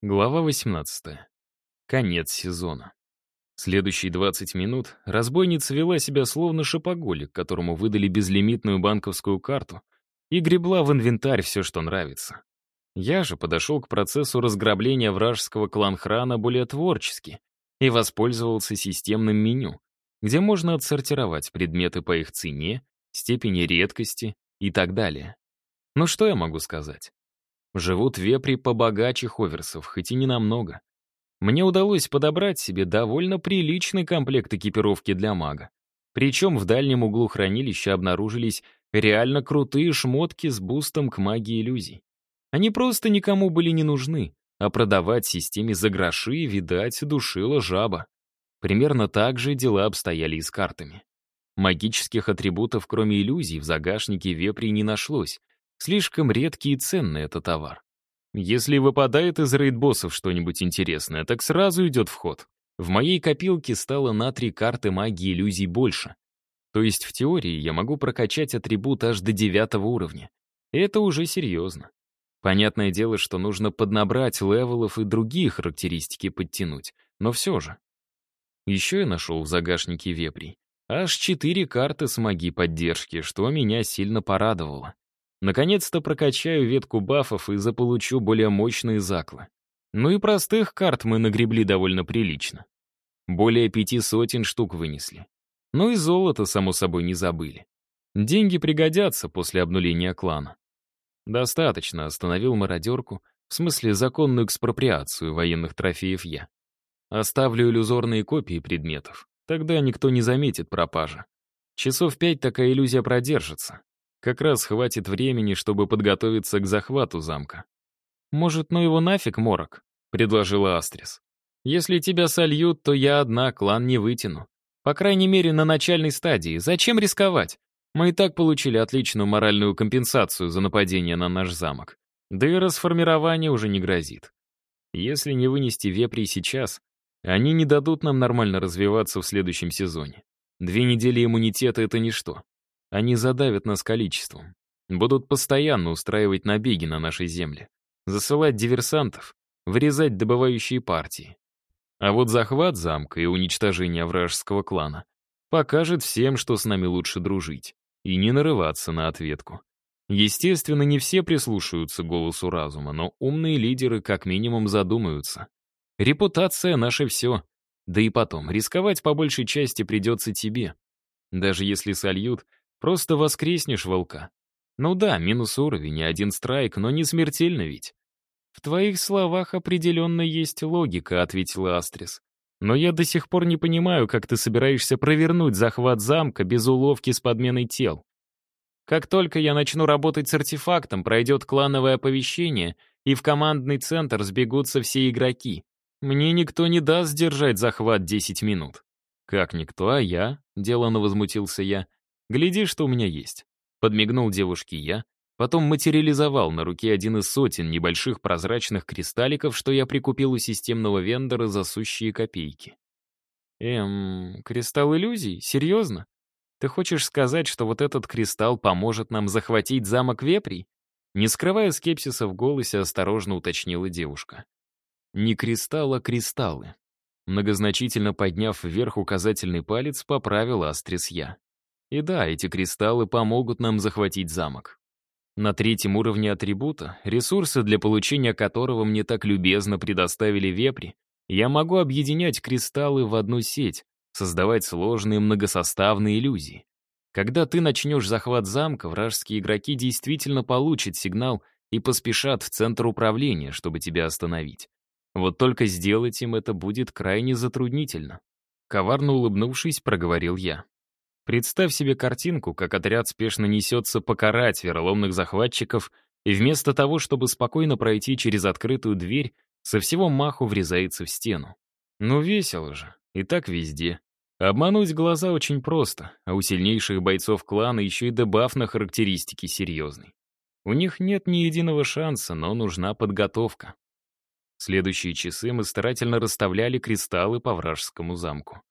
Глава 18. Конец сезона. Следующие 20 минут разбойница вела себя словно шопоголик, которому выдали безлимитную банковскую карту, и гребла в инвентарь все, что нравится. Я же подошел к процессу разграбления вражеского клан-храна более творчески и воспользовался системным меню, где можно отсортировать предметы по их цене, степени редкости и так далее. Ну что я могу сказать? Живут вепри побогаче ховерсов, хоть и не намного. Мне удалось подобрать себе довольно приличный комплект экипировки для мага. Причем в дальнем углу хранилища обнаружились реально крутые шмотки с бустом к магии иллюзий. Они просто никому были не нужны, а продавать системе за гроши, видать, душила жаба. Примерно так же дела обстояли и с картами. Магических атрибутов, кроме иллюзий, в загашнике вепри не нашлось, Слишком редкий и ценный это товар. Если выпадает из рейд-боссов что-нибудь интересное, так сразу идет в ход. В моей копилке стало на три карты магии иллюзий больше. То есть в теории я могу прокачать атрибут аж до девятого уровня. Это уже серьезно. Понятное дело, что нужно поднабрать левелов и другие характеристики подтянуть, но все же. Еще я нашел в загашнике вепрей. Аж четыре карты с магией поддержки, что меня сильно порадовало. Наконец-то прокачаю ветку бафов и заполучу более мощные заклы. Ну и простых карт мы нагребли довольно прилично. Более пяти сотен штук вынесли. Ну и золото, само собой, не забыли. Деньги пригодятся после обнуления клана. Достаточно, остановил мародерку, в смысле законную экспроприацию военных трофеев я. Оставлю иллюзорные копии предметов, тогда никто не заметит пропажи. Часов пять такая иллюзия продержится. Как раз хватит времени, чтобы подготовиться к захвату замка. «Может, ну его нафиг, Морок?» — предложила Астрис. «Если тебя сольют, то я одна, клан не вытяну. По крайней мере, на начальной стадии. Зачем рисковать? Мы и так получили отличную моральную компенсацию за нападение на наш замок. Да и расформирование уже не грозит. Если не вынести вепри сейчас, они не дадут нам нормально развиваться в следующем сезоне. Две недели иммунитета — это ничто. Они задавят нас количеством. Будут постоянно устраивать набеги на нашей земле. Засылать диверсантов, вырезать добывающие партии. А вот захват замка и уничтожение вражеского клана покажет всем, что с нами лучше дружить и не нарываться на ответку. Естественно, не все прислушаются голосу разума, но умные лидеры как минимум задумаются. Репутация — наше все. Да и потом, рисковать по большей части придется тебе. Даже если сольют — Просто воскреснешь волка. Ну да, минус уровень и один страйк, но не смертельно ведь. В твоих словах определенно есть логика, ответила Астрис. Но я до сих пор не понимаю, как ты собираешься провернуть захват замка без уловки с подменой тел. Как только я начну работать с артефактом, пройдет клановое оповещение, и в командный центр сбегутся все игроки. Мне никто не даст сдержать захват 10 минут. Как никто, а я, деланно возмутился я. Гляди, что у меня есть. Подмигнул девушке я, потом материализовал на руке один из сотен небольших прозрачных кристалликов, что я прикупил у системного вендора за сущие копейки. Эм, кристалл иллюзий? Серьезно? Ты хочешь сказать, что вот этот кристалл поможет нам захватить замок Веприй? Не скрывая скепсиса в голосе, осторожно уточнила девушка. Не кристалл, а кристаллы. Многозначительно подняв вверх указательный палец, поправил Астрис я. И да, эти кристаллы помогут нам захватить замок. На третьем уровне атрибута, ресурсы для получения которого мне так любезно предоставили вепри, я могу объединять кристаллы в одну сеть, создавать сложные многосоставные иллюзии. Когда ты начнешь захват замка, вражеские игроки действительно получат сигнал и поспешат в центр управления, чтобы тебя остановить. Вот только сделать им это будет крайне затруднительно. Коварно улыбнувшись, проговорил я. Представь себе картинку, как отряд спешно несется покарать вероломных захватчиков, и вместо того, чтобы спокойно пройти через открытую дверь, со всего маху врезается в стену. Ну весело же, и так везде. Обмануть глаза очень просто, а у сильнейших бойцов клана еще и дебаф на характеристики серьезный. У них нет ни единого шанса, но нужна подготовка. следующие часы мы старательно расставляли кристаллы по вражескому замку.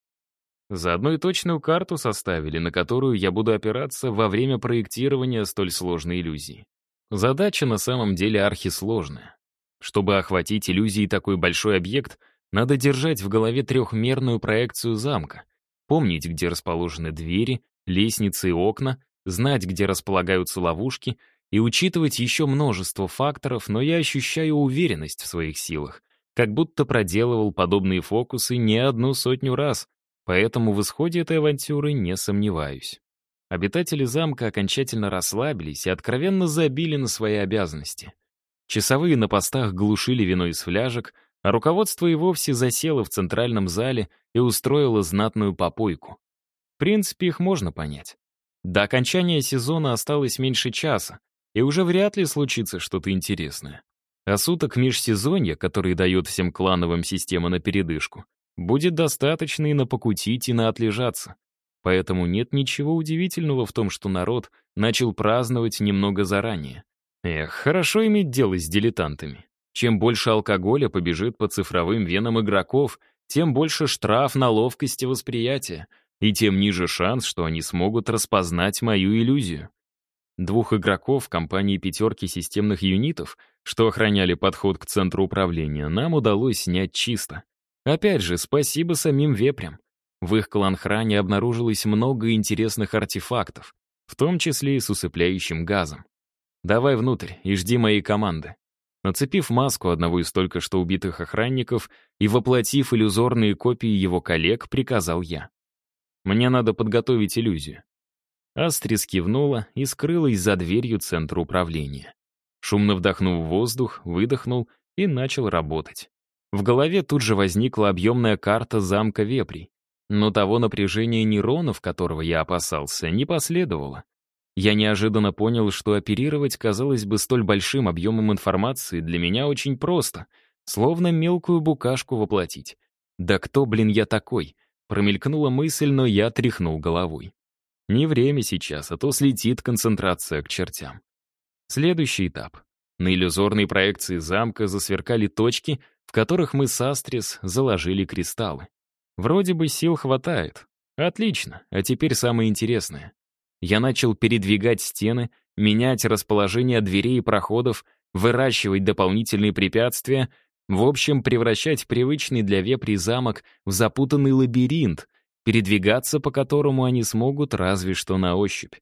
Заодно и точную карту составили, на которую я буду опираться во время проектирования столь сложной иллюзии. Задача на самом деле архисложная. Чтобы охватить иллюзией такой большой объект, надо держать в голове трехмерную проекцию замка, помнить, где расположены двери, лестницы и окна, знать, где располагаются ловушки и учитывать еще множество факторов, но я ощущаю уверенность в своих силах, как будто проделывал подобные фокусы не одну сотню раз, поэтому в исходе этой авантюры не сомневаюсь. Обитатели замка окончательно расслабились и откровенно забили на свои обязанности. Часовые на постах глушили вино из фляжек, а руководство и вовсе засело в центральном зале и устроило знатную попойку. В принципе, их можно понять. До окончания сезона осталось меньше часа, и уже вряд ли случится что-то интересное. А суток межсезонья, который дает всем клановым система на передышку, будет достаточно и на покутить, и на отлежаться. Поэтому нет ничего удивительного в том, что народ начал праздновать немного заранее. Эх, хорошо иметь дело с дилетантами. Чем больше алкоголя побежит по цифровым венам игроков, тем больше штраф на ловкости восприятия, и тем ниже шанс, что они смогут распознать мою иллюзию. Двух игроков компании пятерки системных юнитов, что охраняли подход к центру управления, нам удалось снять чисто. Опять же, спасибо самим вепрям. В их клан-хране обнаружилось много интересных артефактов, в том числе и с усыпляющим газом. «Давай внутрь и жди моей команды». Нацепив маску одного из только что убитых охранников и воплотив иллюзорные копии его коллег, приказал я. «Мне надо подготовить иллюзию». Астрис кивнула и скрылась за дверью центра управления. Шумно вдохнув воздух, выдохнул и начал работать. В голове тут же возникла объемная карта замка Вепрей, но того напряжения нейронов, которого я опасался, не последовало. Я неожиданно понял, что оперировать, казалось бы, столь большим объемом информации для меня очень просто, словно мелкую букашку воплотить. «Да кто, блин, я такой?» Промелькнула мысль, но я тряхнул головой. Не время сейчас, а то слетит концентрация к чертям. Следующий этап. На иллюзорной проекции замка засверкали точки, в которых мы с Астрис заложили кристаллы. Вроде бы сил хватает. Отлично, а теперь самое интересное. Я начал передвигать стены, менять расположение дверей и проходов, выращивать дополнительные препятствия, в общем, превращать привычный для вепри замок в запутанный лабиринт, передвигаться по которому они смогут разве что на ощупь.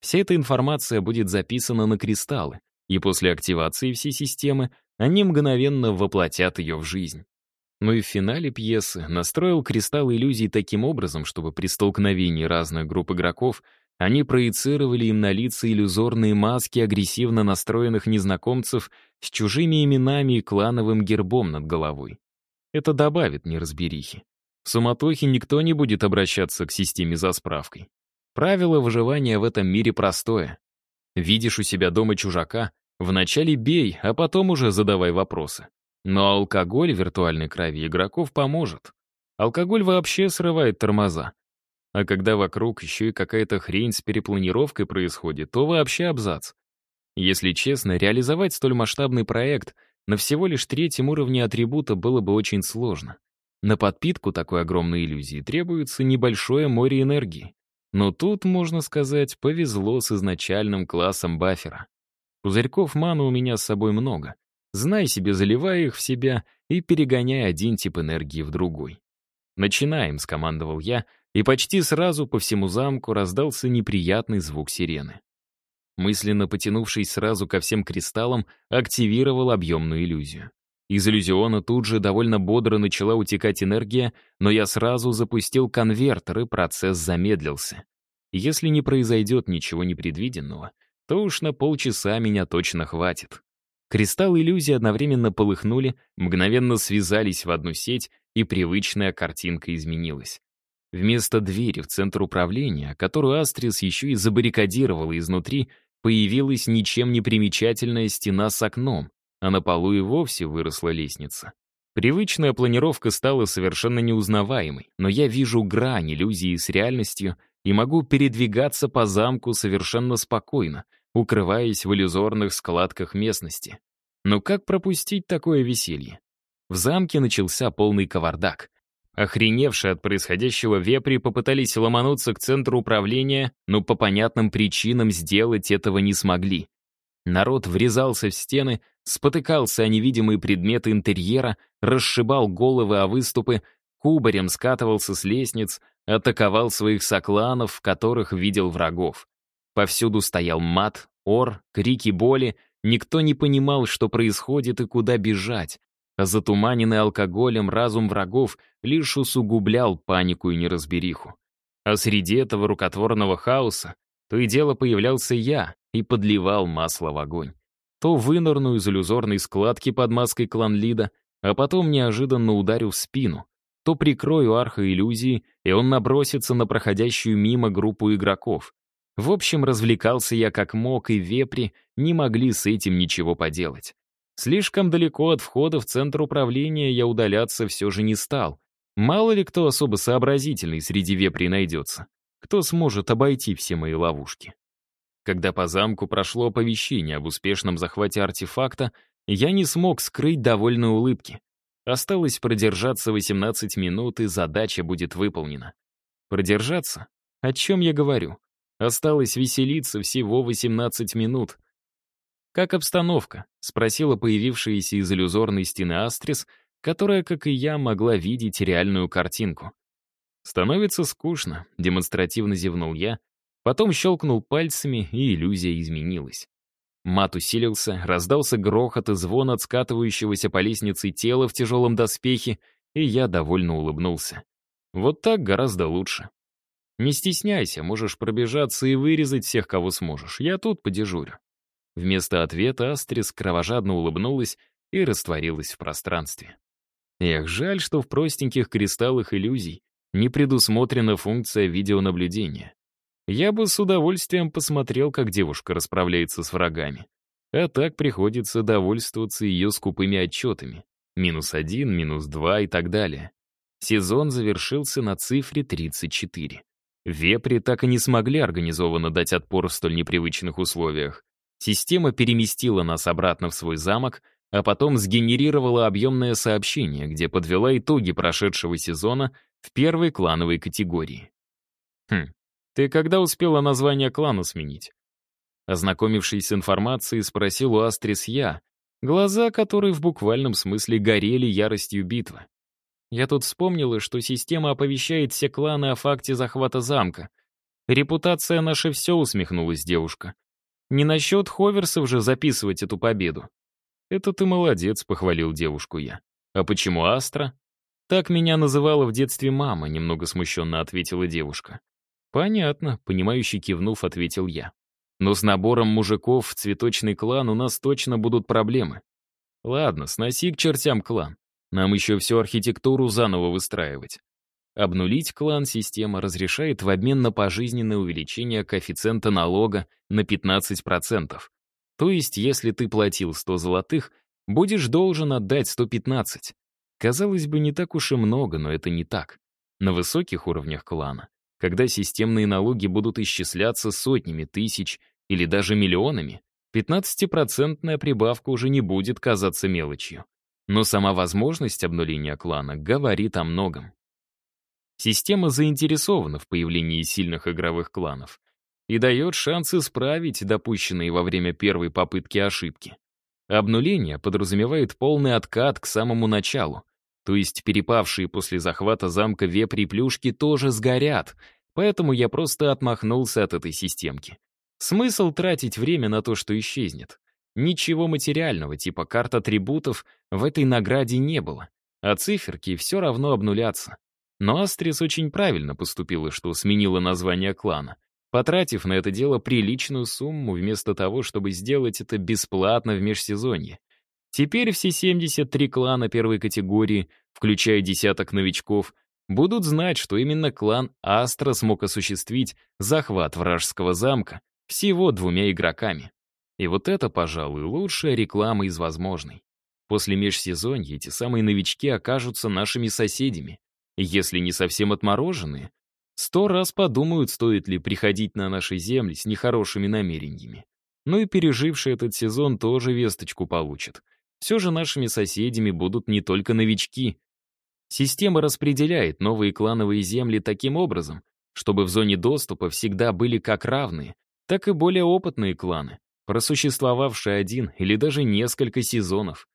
Вся эта информация будет записана на кристаллы, и после активации всей системы они мгновенно воплотят ее в жизнь. Ну и в финале пьесы настроил кристалл иллюзий таким образом, чтобы при столкновении разных групп игроков они проецировали им на лица иллюзорные маски агрессивно настроенных незнакомцев с чужими именами и клановым гербом над головой. Это добавит неразберихи. В суматохе никто не будет обращаться к системе за справкой. Правило выживания в этом мире простое. Видишь у себя дома чужака, вначале бей, а потом уже задавай вопросы. Но алкоголь в виртуальной крови игроков поможет. Алкоголь вообще срывает тормоза. А когда вокруг еще и какая-то хрень с перепланировкой происходит, то вообще абзац. Если честно, реализовать столь масштабный проект на всего лишь третьем уровне атрибута было бы очень сложно. На подпитку такой огромной иллюзии требуется небольшое море энергии. Но тут, можно сказать, повезло с изначальным классом бафера. Пузырьков маны у меня с собой много. Знай себе, заливай их в себя и перегоняй один тип энергии в другой. «Начинаем», — скомандовал я, и почти сразу по всему замку раздался неприятный звук сирены. Мысленно потянувшись сразу ко всем кристаллам, активировал объемную иллюзию. Из иллюзиона тут же довольно бодро начала утекать энергия, но я сразу запустил конвертер, и процесс замедлился. Если не произойдет ничего непредвиденного, то уж на полчаса меня точно хватит. Кристаллы иллюзии одновременно полыхнули, мгновенно связались в одну сеть, и привычная картинка изменилась. Вместо двери в центр управления, которую Астрис еще и забаррикадировала изнутри, появилась ничем не примечательная стена с окном, а на полу и вовсе выросла лестница. Привычная планировка стала совершенно неузнаваемой, но я вижу грань иллюзии с реальностью и могу передвигаться по замку совершенно спокойно, укрываясь в иллюзорных складках местности. Но как пропустить такое веселье? В замке начался полный кавардак. Охреневшие от происходящего вепри попытались ломануться к центру управления, но по понятным причинам сделать этого не смогли. Народ врезался в стены, спотыкался о невидимые предметы интерьера, расшибал головы о выступы, кубарем скатывался с лестниц, атаковал своих сокланов, в которых видел врагов. Повсюду стоял мат, ор, крики боли, никто не понимал, что происходит и куда бежать, затуманенный алкоголем разум врагов лишь усугублял панику и неразбериху. А среди этого рукотворного хаоса то и дело появлялся я и подливал масло в огонь. То вынырну из иллюзорной складки под маской клан-лида, а потом неожиданно ударю в спину, то прикрою архоиллюзии, и он набросится на проходящую мимо группу игроков. В общем, развлекался я как мог, и вепри не могли с этим ничего поделать. Слишком далеко от входа в центр управления я удаляться все же не стал. Мало ли кто особо сообразительный среди вепрей найдется. Кто сможет обойти все мои ловушки? Когда по замку прошло оповещение об успешном захвате артефакта, я не смог скрыть довольной улыбки. Осталось продержаться 18 минут, и задача будет выполнена. Продержаться? О чем я говорю? Осталось веселиться всего 18 минут. «Как обстановка?» — спросила появившаяся из иллюзорной стены Астрис, которая, как и я, могла видеть реальную картинку. «Становится скучно», — демонстративно зевнул я, потом щелкнул пальцами, и иллюзия изменилась. Мат усилился, раздался грохот и звон от скатывающегося по лестнице тела в тяжелом доспехе, и я довольно улыбнулся. Вот так гораздо лучше. Не стесняйся, можешь пробежаться и вырезать всех, кого сможешь. Я тут подежурю. Вместо ответа Астрис кровожадно улыбнулась и растворилась в пространстве. Эх, жаль, что в простеньких кристаллах иллюзий не предусмотрена функция видеонаблюдения. Я бы с удовольствием посмотрел, как девушка расправляется с врагами. А так приходится довольствоваться ее скупыми отчетами. Минус один, минус два и так далее. Сезон завершился на цифре 34. Вепри так и не смогли организованно дать отпор в столь непривычных условиях. Система переместила нас обратно в свой замок, а потом сгенерировала объемное сообщение, где подвела итоги прошедшего сезона в первой клановой категории. Хм, ты когда успела название клана сменить? Ознакомившись с информацией, спросил у Астрис я, глаза которой в буквальном смысле горели яростью битвы. Я тут вспомнила, что система оповещает все кланы о факте захвата замка. Репутация наша все, усмехнулась девушка. Не насчет ховерсов же записывать эту победу. Это ты молодец, похвалил девушку я. А почему Астра? Так меня называла в детстве мама, немного смущенно ответила девушка. «Понятно», — понимающий кивнув, ответил я. «Но с набором мужиков в цветочный клан у нас точно будут проблемы. Ладно, сноси к чертям клан. Нам еще всю архитектуру заново выстраивать. Обнулить клан система разрешает в обмен на пожизненное увеличение коэффициента налога на 15%. То есть, если ты платил 100 золотых, будешь должен отдать 115. Казалось бы, не так уж и много, но это не так. На высоких уровнях клана когда системные налоги будут исчисляться сотнями тысяч или даже миллионами, 15-процентная прибавка уже не будет казаться мелочью. Но сама возможность обнуления клана говорит о многом. Система заинтересована в появлении сильных игровых кланов и дает шанс исправить допущенные во время первой попытки ошибки. Обнуление подразумевает полный откат к самому началу, то есть перепавшие после захвата замка вепри плюшки тоже сгорят, поэтому я просто отмахнулся от этой системки. Смысл тратить время на то, что исчезнет? Ничего материального, типа карт атрибутов, в этой награде не было, а циферки все равно обнулятся. Но Астрис очень правильно поступила, что сменила название клана, потратив на это дело приличную сумму вместо того, чтобы сделать это бесплатно в межсезонье. Теперь все 73 клана первой категории, включая десяток новичков, будут знать, что именно клан Астра смог осуществить захват вражеского замка всего двумя игроками. И вот это, пожалуй, лучшая реклама из возможной. После межсезонья эти самые новички окажутся нашими соседями. Если не совсем отмороженные, сто раз подумают, стоит ли приходить на наши земли с нехорошими намерениями. Ну и переживший этот сезон тоже весточку получат. Все же нашими соседями будут не только новички. Система распределяет новые клановые земли таким образом, чтобы в зоне доступа всегда были как равные, так и более опытные кланы. Просуществовавшая один или даже несколько сезонов.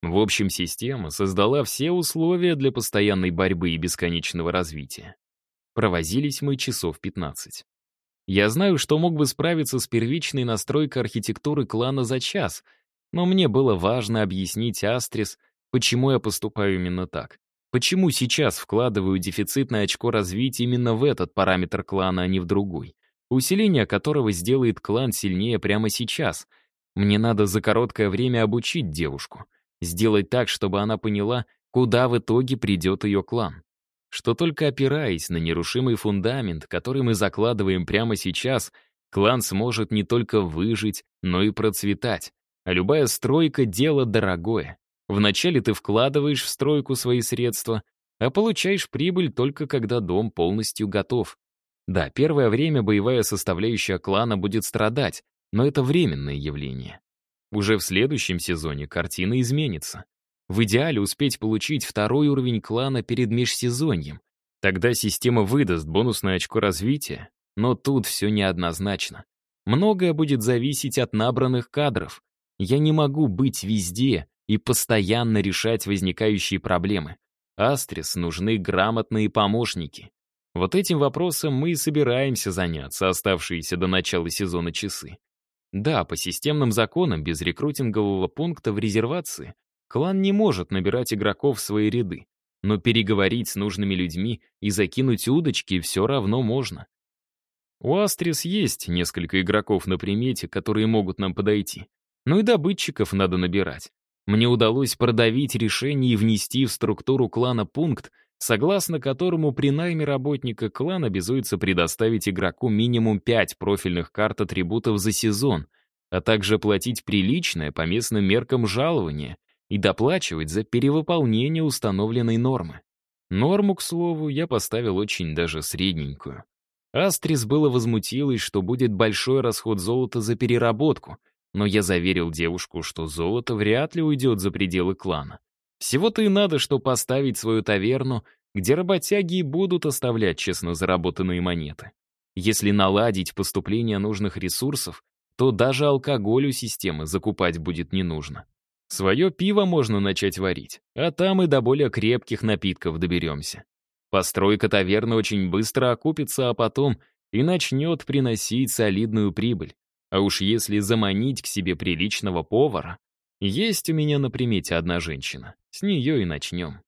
В общем, система создала все условия для постоянной борьбы и бесконечного развития. Провозились мы часов 15. Я знаю, что мог бы справиться с первичной настройкой архитектуры клана за час, но мне было важно объяснить Астрис, почему я поступаю именно так. Почему сейчас вкладываю дефицитное очко развития именно в этот параметр клана, а не в другой? Усиление которого сделает клан сильнее прямо сейчас. Мне надо за короткое время обучить девушку. Сделать так, чтобы она поняла, куда в итоге придет ее клан. Что только опираясь на нерушимый фундамент, который мы закладываем прямо сейчас, клан сможет не только выжить, но и процветать. А любая стройка — дело дорогое. Вначале ты вкладываешь в стройку свои средства, а получаешь прибыль только когда дом полностью готов. Да, первое время боевая составляющая клана будет страдать, но это временное явление. Уже в следующем сезоне картина изменится. В идеале успеть получить второй уровень клана перед межсезоньем. Тогда система выдаст бонусное очко развития, но тут все неоднозначно. Многое будет зависеть от набранных кадров. Я не могу быть везде и постоянно решать возникающие проблемы. Астрис нужны грамотные помощники. Вот этим вопросом мы и собираемся заняться оставшиеся до начала сезона часы. Да, по системным законам без рекрутингового пункта в резервации клан не может набирать игроков в свои ряды, но переговорить с нужными людьми и закинуть удочки все равно можно. У Астрис есть несколько игроков на примете, которые могут нам подойти. Ну и добытчиков надо набирать. Мне удалось продавить решение и внести в структуру клана пункт, согласно которому при найме работника клан обязуется предоставить игроку минимум 5 профильных карт атрибутов за сезон, а также платить приличное по местным меркам жалование и доплачивать за перевыполнение установленной нормы. Норму, к слову, я поставил очень даже средненькую. Астрис было возмутилась, что будет большой расход золота за переработку, но я заверил девушку, что золото вряд ли уйдет за пределы клана. Всего-то и надо, что поставить свою таверну, где работяги и будут оставлять честно заработанные монеты. Если наладить поступление нужных ресурсов, то даже алкоголь у системы закупать будет не нужно. Свое пиво можно начать варить, а там и до более крепких напитков доберемся. Постройка таверны очень быстро окупится, а потом и начнет приносить солидную прибыль. А уж если заманить к себе приличного повара, есть у меня на примете одна женщина. С нее и начнем.